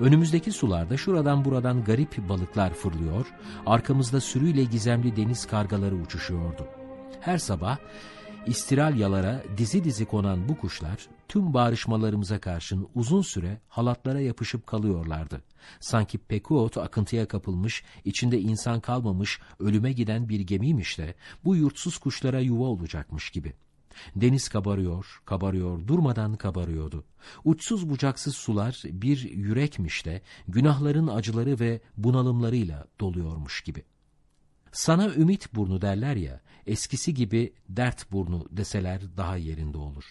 Önümüzdeki sularda şuradan buradan garip balıklar fırlıyor, arkamızda sürüyle gizemli deniz kargaları uçuşuyordu. Her sabah İstiralyalara dizi dizi konan bu kuşlar tüm bağrışmalarımıza karşın uzun süre halatlara yapışıp kalıyorlardı. Sanki Pekuot akıntıya kapılmış, içinde insan kalmamış, ölüme giden bir gemiymiş de bu yurtsuz kuşlara yuva olacakmış gibi. Deniz kabarıyor, kabarıyor, durmadan kabarıyordu. Uçsuz bucaksız sular bir yürekmiş de günahların acıları ve bunalımlarıyla doluyormuş gibi. Sana ümit burnu derler ya, eskisi gibi dert burnu deseler daha yerinde olur.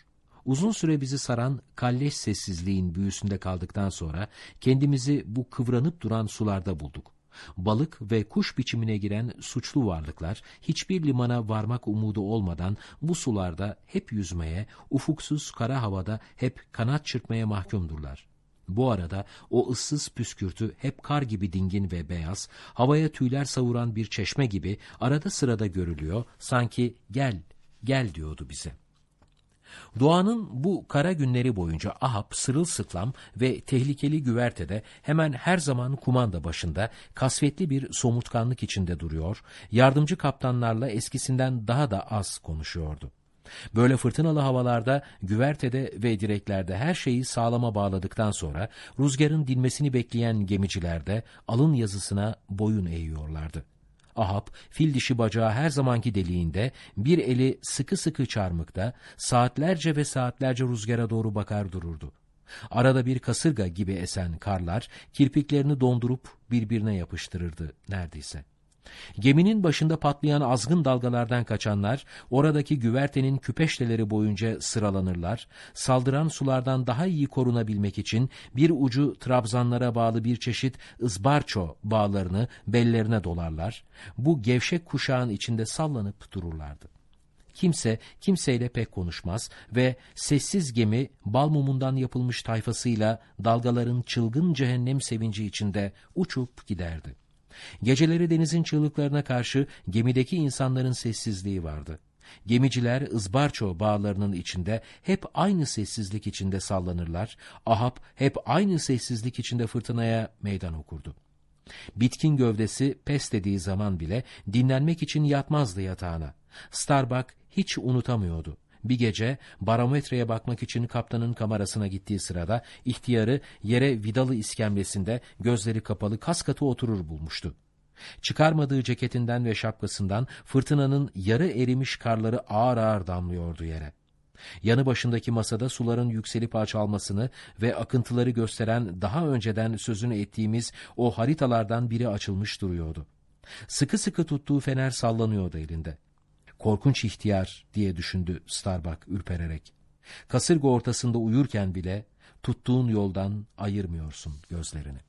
Uzun süre bizi saran kalleş sessizliğin büyüsünde kaldıktan sonra kendimizi bu kıvranıp duran sularda bulduk. Balık ve kuş biçimine giren suçlu varlıklar hiçbir limana varmak umudu olmadan bu sularda hep yüzmeye, ufuksuz kara havada hep kanat çırpmaya mahkumdurlar. Bu arada o ıssız püskürtü hep kar gibi dingin ve beyaz, havaya tüyler savuran bir çeşme gibi arada sırada görülüyor, sanki gel, gel diyordu bize. Doğanın bu kara günleri boyunca Ahab sırılsıklam ve tehlikeli güvertede hemen her zaman kumanda başında kasvetli bir somutkanlık içinde duruyor, yardımcı kaptanlarla eskisinden daha da az konuşuyordu. Böyle fırtınalı havalarda güvertede ve direklerde her şeyi sağlama bağladıktan sonra rüzgarın dinmesini bekleyen gemiciler de alın yazısına boyun eğiyorlardı. Ahab, fil dişi bacağı her zamanki deliğinde, bir eli sıkı sıkı çarmıkta, saatlerce ve saatlerce rüzgara doğru bakar dururdu. Arada bir kasırga gibi esen karlar, kirpiklerini dondurup birbirine yapıştırırdı neredeyse. Geminin başında patlayan azgın dalgalardan kaçanlar, oradaki güvertenin küpeşteleri boyunca sıralanırlar, saldıran sulardan daha iyi korunabilmek için bir ucu trabzanlara bağlı bir çeşit ızbarço bağlarını bellerine dolarlar, bu gevşek kuşağın içinde sallanıp dururlardı. Kimse kimseyle pek konuşmaz ve sessiz gemi bal mumundan yapılmış tayfasıyla dalgaların çılgın cehennem sevinci içinde uçup giderdi. Geceleri denizin çığlıklarına karşı gemideki insanların sessizliği vardı. Gemiciler ızbarço bağlarının içinde hep aynı sessizlik içinde sallanırlar. Ahab hep aynı sessizlik içinde fırtınaya meydan okurdu. Bitkin gövdesi pes dediği zaman bile dinlenmek için yatmazdı yatağına. Starbuck hiç unutamıyordu. Bir gece barometreye bakmak için kaptanın kamerasına gittiği sırada ihtiyarı yere vidalı iskemlesinde gözleri kapalı kas katı oturur bulmuştu. Çıkarmadığı ceketinden ve şapkasından fırtınanın yarı erimiş karları ağır ağır damlıyordu yere. Yanı başındaki masada suların yükselip alçalmasını ve akıntıları gösteren daha önceden sözünü ettiğimiz o haritalardan biri açılmış duruyordu. Sıkı sıkı tuttuğu fener sallanıyordu elinde. Korkunç ihtiyar diye düşündü Starbuck ürpererek. Kasırga ortasında uyurken bile tuttuğun yoldan ayırmıyorsun gözlerini.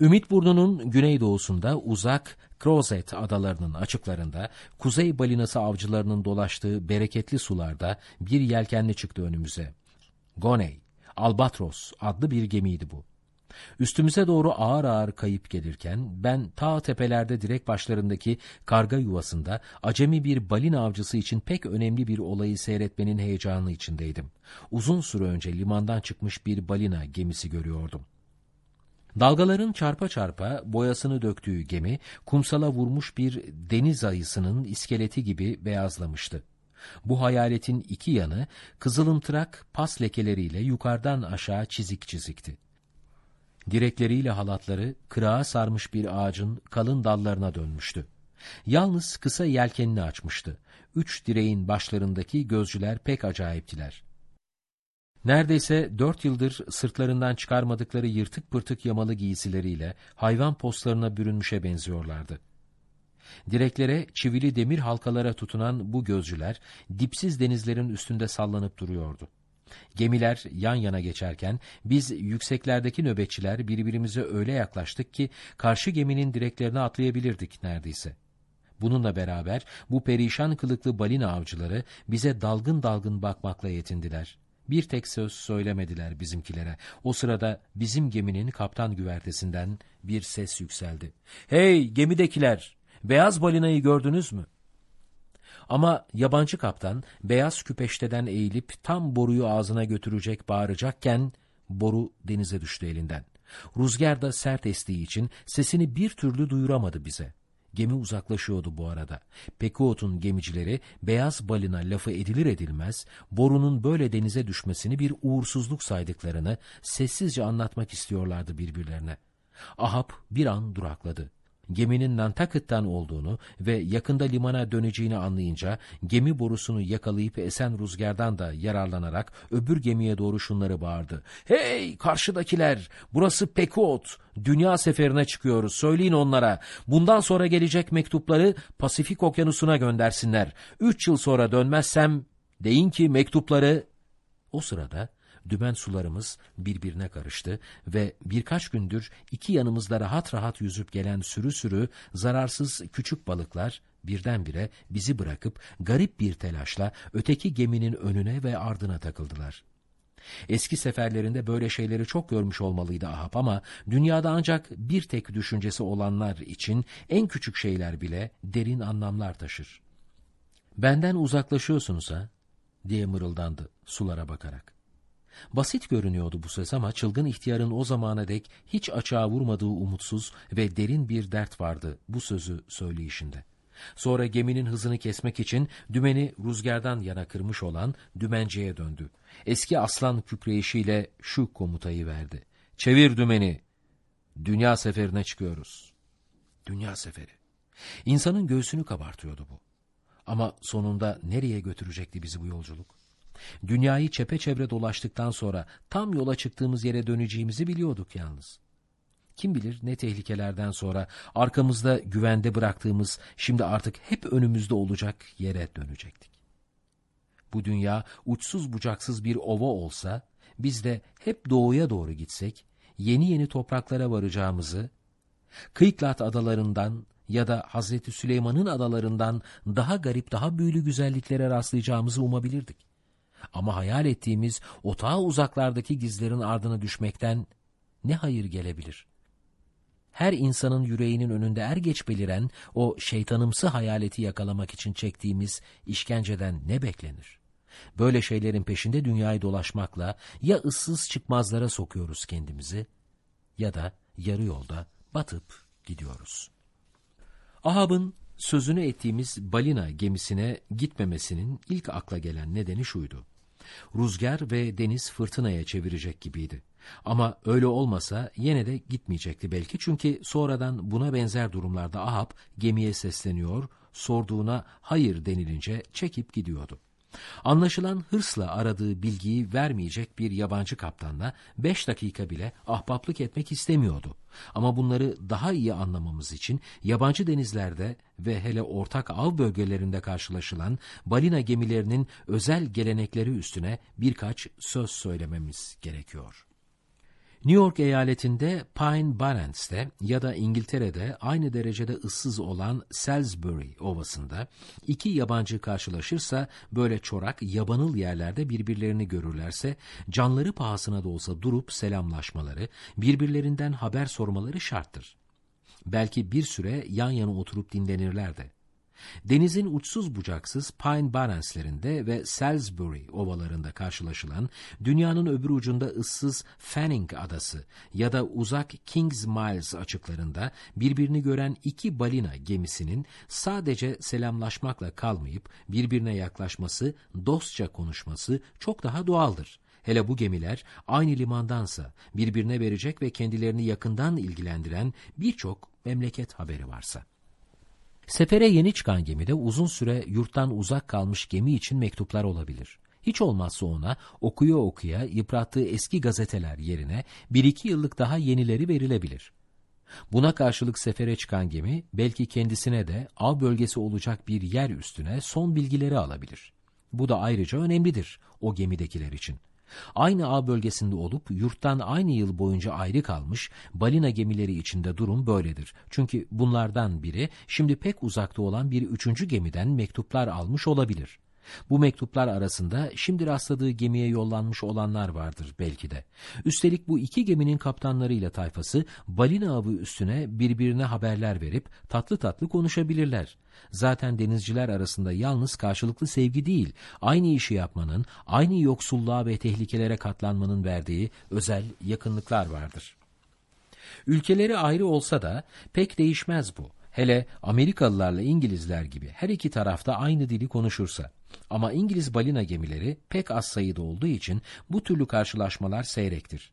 Ümit Burnu'nun güneydoğusunda uzak Crozet adalarının açıklarında kuzey balinası avcılarının dolaştığı bereketli sularda bir yelkenli çıktı önümüze. Goney, Albatros adlı bir gemiydi bu. Üstümüze doğru ağır ağır kayıp gelirken ben ta tepelerde direk başlarındaki karga yuvasında acemi bir balin avcısı için pek önemli bir olayı seyretmenin heyecanı içindeydim. Uzun süre önce limandan çıkmış bir balina gemisi görüyordum. Dalgaların çarpa çarpa boyasını döktüğü gemi kumsala vurmuş bir deniz ayısının iskeleti gibi beyazlamıştı. Bu hayaletin iki yanı kızılımtırak pas lekeleriyle yukarıdan aşağı çizik çizikti. Direkleriyle halatları kırağa sarmış bir ağacın kalın dallarına dönmüştü. Yalnız kısa yelkenini açmıştı. Üç direğin başlarındaki gözcüler pek acayiptiler. Neredeyse dört yıldır sırtlarından çıkarmadıkları yırtık pırtık yamalı giysileriyle hayvan postlarına bürünmüşe benziyorlardı. Direklere çivili demir halkalara tutunan bu gözcüler dipsiz denizlerin üstünde sallanıp duruyordu. Gemiler yan yana geçerken biz yükseklerdeki nöbetçiler birbirimize öyle yaklaştık ki karşı geminin direklerine atlayabilirdik neredeyse. Bununla beraber bu perişan kılıklı balina avcıları bize dalgın dalgın bakmakla yetindiler. Bir tek söz söylemediler bizimkilere. O sırada bizim geminin kaptan güvertesinden bir ses yükseldi. Hey gemidekiler! Beyaz balinayı gördünüz mü? Ama yabancı kaptan beyaz küpeşteden eğilip tam boruyu ağzına götürecek bağıracakken boru denize düştü elinden. Rüzgar da sert estiği için sesini bir türlü duyuramadı bize. Gemi uzaklaşıyordu bu arada. Pekuot'un gemicileri beyaz balina lafı edilir edilmez borunun böyle denize düşmesini bir uğursuzluk saydıklarını sessizce anlatmak istiyorlardı birbirlerine. Ahab bir an durakladı geminin Nantucket'tan olduğunu ve yakında limana döneceğini anlayınca gemi borusunu yakalayıp esen rüzgardan da yararlanarak öbür gemiye doğru şunları bağırdı. Hey karşıdakiler burası Pekot dünya seferine çıkıyoruz söyleyin onlara bundan sonra gelecek mektupları Pasifik okyanusuna göndersinler. Üç yıl sonra dönmezsem deyin ki mektupları o sırada dümen sularımız birbirine karıştı ve birkaç gündür iki yanımızda rahat rahat yüzüp gelen sürü sürü zararsız küçük balıklar birdenbire bizi bırakıp garip bir telaşla öteki geminin önüne ve ardına takıldılar. Eski seferlerinde böyle şeyleri çok görmüş olmalıydı Ahab ama dünyada ancak bir tek düşüncesi olanlar için en küçük şeyler bile derin anlamlar taşır. Benden uzaklaşıyorsunuz ha? diye mırıldandı sulara bakarak. Basit görünüyordu bu söz ama çılgın ihtiyarın o zamana dek hiç açığa vurmadığı umutsuz ve derin bir dert vardı bu sözü söyleyişinde. Sonra geminin hızını kesmek için dümeni rüzgardan yana kırmış olan dümenciye döndü. Eski aslan kükreyişiyle şu komutayı verdi. Çevir dümeni. Dünya seferine çıkıyoruz. Dünya seferi. İnsanın göğsünü kabartıyordu bu. Ama sonunda nereye götürecekti bizi bu yolculuk? Dünyayı çepeçevre dolaştıktan sonra tam yola çıktığımız yere döneceğimizi biliyorduk yalnız. Kim bilir ne tehlikelerden sonra arkamızda güvende bıraktığımız şimdi artık hep önümüzde olacak yere dönecektik. Bu dünya uçsuz bucaksız bir ova olsa biz de hep doğuya doğru gitsek yeni yeni topraklara varacağımızı, Kıyklat adalarından ya da Hazreti Süleyman'ın adalarından daha garip, daha büyülü güzelliklere rastlayacağımızı umabilirdik. Ama hayal ettiğimiz o ta uzaklardaki gizlerin ardına düşmekten ne hayır gelebilir? Her insanın yüreğinin önünde er geç beliren o şeytanımsı hayaleti yakalamak için çektiğimiz işkenceden ne beklenir? Böyle şeylerin peşinde dünyayı dolaşmakla ya ıssız çıkmazlara sokuyoruz kendimizi ya da yarı yolda batıp gidiyoruz. Ahab'ın sözünü ettiğimiz balina gemisine gitmemesinin ilk akla gelen nedeni şuydu. Rüzgar ve deniz fırtınaya çevirecek gibiydi. Ama öyle olmasa yine de gitmeyecekti belki çünkü sonradan buna benzer durumlarda Ahab gemiye sesleniyor, sorduğuna hayır denilince çekip gidiyordu. Anlaşılan hırsla aradığı bilgiyi vermeyecek bir yabancı kaptanla beş dakika bile ahbaplık etmek istemiyordu. Ama bunları daha iyi anlamamız için yabancı denizlerde ve hele ortak av bölgelerinde karşılaşılan balina gemilerinin özel gelenekleri üstüne birkaç söz söylememiz gerekiyor. New York eyaletinde Pine Barrens'te ya da İngiltere'de aynı derecede ıssız olan Salisbury Ovası'nda iki yabancı karşılaşırsa böyle çorak, yabanıl yerlerde birbirlerini görürlerse canları pahasına da olsa durup selamlaşmaları, birbirlerinden haber sormaları şarttır. Belki bir süre yan yana oturup dinlenirler de. Denizin uçsuz bucaksız Pine Barrens'lerinde ve Salisbury ovalarında karşılaşılan dünyanın öbür ucunda ıssız Fanning adası ya da uzak Kings Miles açıklarında birbirini gören iki balina gemisinin sadece selamlaşmakla kalmayıp birbirine yaklaşması, dostça konuşması çok daha doğaldır. Hele bu gemiler aynı limandansa birbirine verecek ve kendilerini yakından ilgilendiren birçok memleket haberi varsa. Sefere yeni çıkan gemide uzun süre yurttan uzak kalmış gemi için mektuplar olabilir. Hiç olmazsa ona okuya okuya yıprattığı eski gazeteler yerine bir iki yıllık daha yenileri verilebilir. Buna karşılık sefere çıkan gemi belki kendisine de av bölgesi olacak bir yer üstüne son bilgileri alabilir. Bu da ayrıca önemlidir o gemidekiler için. Aynı ağ bölgesinde olup yurttan aynı yıl boyunca ayrı kalmış balina gemileri içinde durum böyledir. Çünkü bunlardan biri şimdi pek uzakta olan bir üçüncü gemiden mektuplar almış olabilir. Bu mektuplar arasında şimdi rastladığı gemiye yollanmış olanlar vardır belki de. Üstelik bu iki geminin kaptanlarıyla tayfası balina avı üstüne birbirine haberler verip tatlı tatlı konuşabilirler. Zaten denizciler arasında yalnız karşılıklı sevgi değil, aynı işi yapmanın, aynı yoksulluğa ve tehlikelere katlanmanın verdiği özel yakınlıklar vardır. Ülkeleri ayrı olsa da pek değişmez bu. Hele Amerikalılarla İngilizler gibi her iki tarafta aynı dili konuşursa. Ama İngiliz balina gemileri pek az sayıda olduğu için bu türlü karşılaşmalar seyrektir.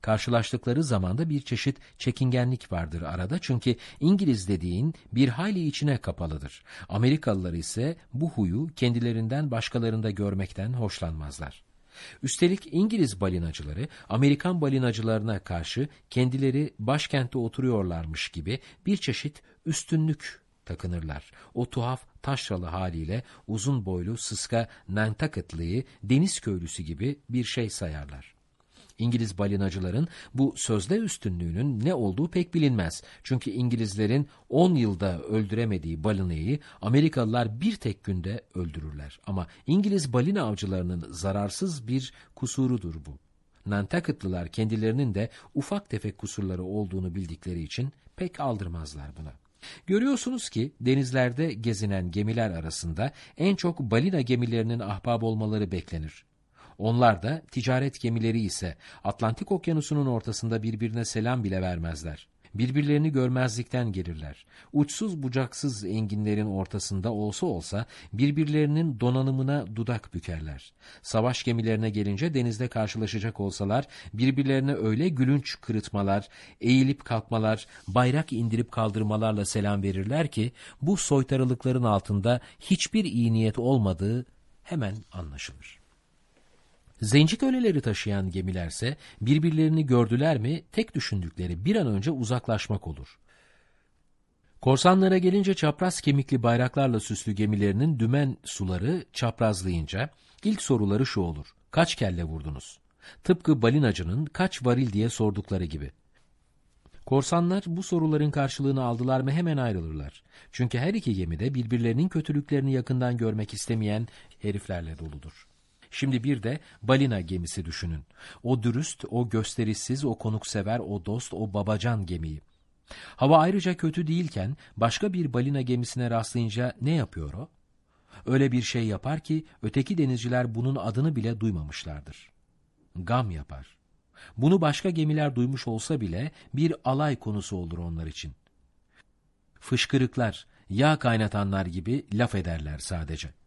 Karşılaştıkları zamanda bir çeşit çekingenlik vardır arada çünkü İngiliz dediğin bir hayli içine kapalıdır. Amerikalılar ise bu huyu kendilerinden başkalarında görmekten hoşlanmazlar. Üstelik İngiliz balinacıları Amerikan balinacılarına karşı kendileri başkentte oturuyorlarmış gibi bir çeşit üstünlük takınırlar. O tuhaf taşralı haliyle uzun boylu sıska Nantucket'lıyı deniz köylüsü gibi bir şey sayarlar. İngiliz balinacıların bu sözde üstünlüğünün ne olduğu pek bilinmez. Çünkü İngilizlerin 10 yılda öldüremediği balinayı Amerikalılar bir tek günde öldürürler. Ama İngiliz balina avcılarının zararsız bir kusurudur bu. Nantucket'lılar kendilerinin de ufak tefek kusurları olduğunu bildikleri için pek aldırmazlar buna. Görüyorsunuz ki denizlerde gezinen gemiler arasında en çok balina gemilerinin ahbab olmaları beklenir. Onlar da ticaret gemileri ise Atlantik Okyanusu'nun ortasında birbirine selam bile vermezler. Birbirlerini görmezlikten gelirler. Uçsuz bucaksız enginlerin ortasında olsa olsa birbirlerinin donanımına dudak bükerler. Savaş gemilerine gelince denizde karşılaşacak olsalar birbirlerine öyle gülünç kırıtmalar, eğilip kalkmalar, bayrak indirip kaldırmalarla selam verirler ki bu soytarılıkların altında hiçbir iyi niyet olmadığı hemen anlaşılır. Zenci köleleri taşıyan gemilerse birbirlerini gördüler mi tek düşündükleri bir an önce uzaklaşmak olur. Korsanlara gelince çapraz kemikli bayraklarla süslü gemilerinin dümen suları çaprazlayınca ilk soruları şu olur. Kaç kelle vurdunuz? Tıpkı balinacının kaç varil diye sordukları gibi. Korsanlar bu soruların karşılığını aldılar mı hemen ayrılırlar. Çünkü her iki gemide birbirlerinin kötülüklerini yakından görmek istemeyen heriflerle doludur. Şimdi bir de balina gemisi düşünün. O dürüst, o gösterişsiz, o konuksever, o dost, o babacan gemiyi. Hava ayrıca kötü değilken başka bir balina gemisine rastlayınca ne yapıyor o? Öyle bir şey yapar ki öteki denizciler bunun adını bile duymamışlardır. Gam yapar. Bunu başka gemiler duymuş olsa bile bir alay konusu olur onlar için. Fışkırıklar, yağ kaynatanlar gibi laf ederler sadece.